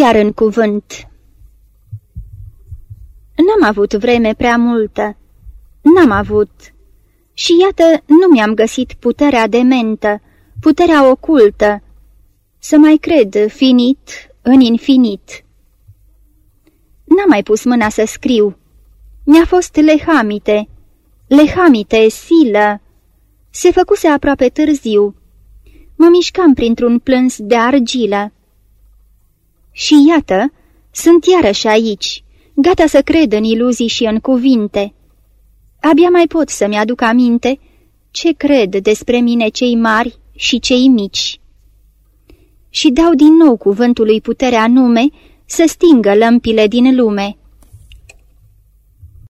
Iar în cuvânt N-am avut vreme prea multă. N-am avut. Și iată, nu mi-am găsit puterea dementă, puterea ocultă, să mai cred finit în infinit. N-am mai pus mâna să scriu. Mi-a fost lehamite, lehamite, silă. Se făcuse aproape târziu. Mă mișcam printr-un plâns de argilă. Și iată, sunt iarăși aici, gata să cred în iluzii și în cuvinte. Abia mai pot să-mi aduc aminte ce cred despre mine cei mari și cei mici. Și dau din nou cuvântului puterea nume să stingă lămpile din lume